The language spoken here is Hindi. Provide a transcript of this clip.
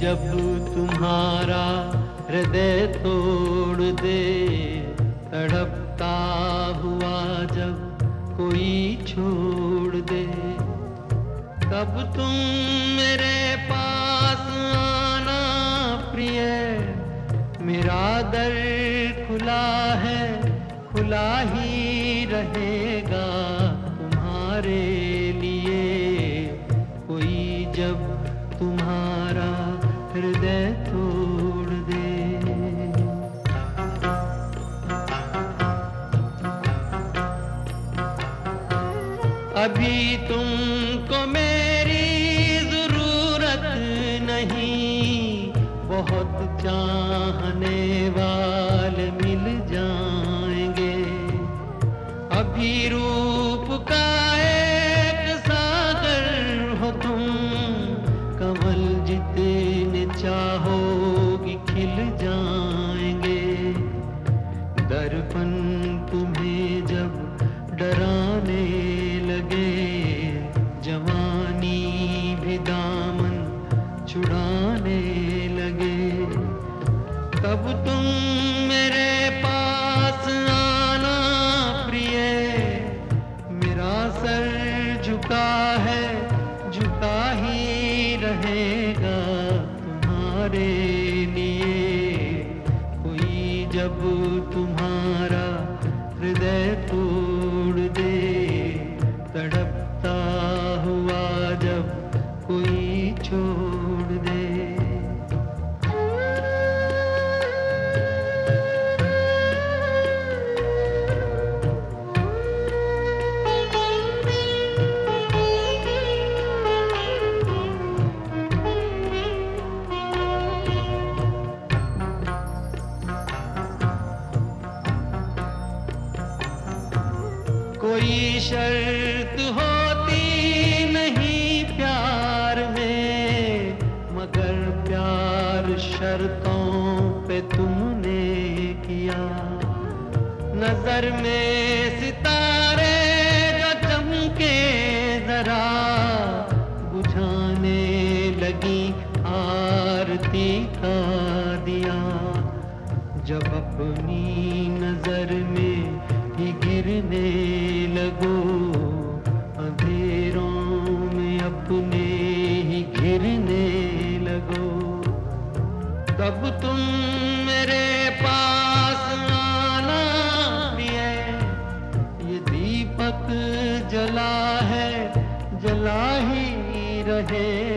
जब तुम्हारा हृदय तोड़ दे, तड़पता हुआ जब कोई छोड़ दे। तब तुम मेरे पास आना प्रिय, मेरा दर खुला है, खुला ही रहेगा अभी तुमको मेरी ज़रूरत नहीं। बहुत चाहने वाल मिल जाएँगे। अभी रूप का छुड़ाने लगे। तब तुम मेरे पास आना प्रिय। मेरा सर झुका है, झुका ही रहेगा तुम्हारे लिए। कोई जब तुम्हारा हृदय तोड़ दे, तड़पता हुआ जब कोई कोई शर्त होती नहीं प्यार में, मगर प्यार शर्तों पे तुमने किया। नज़र में सितारे जो चमके जरा, बुझाने लगी आरती का दिया। जब अपनी नज़र में ही गिरने तब तुम मेरे पास आना है ये दीपक जला है जला ही रहेगा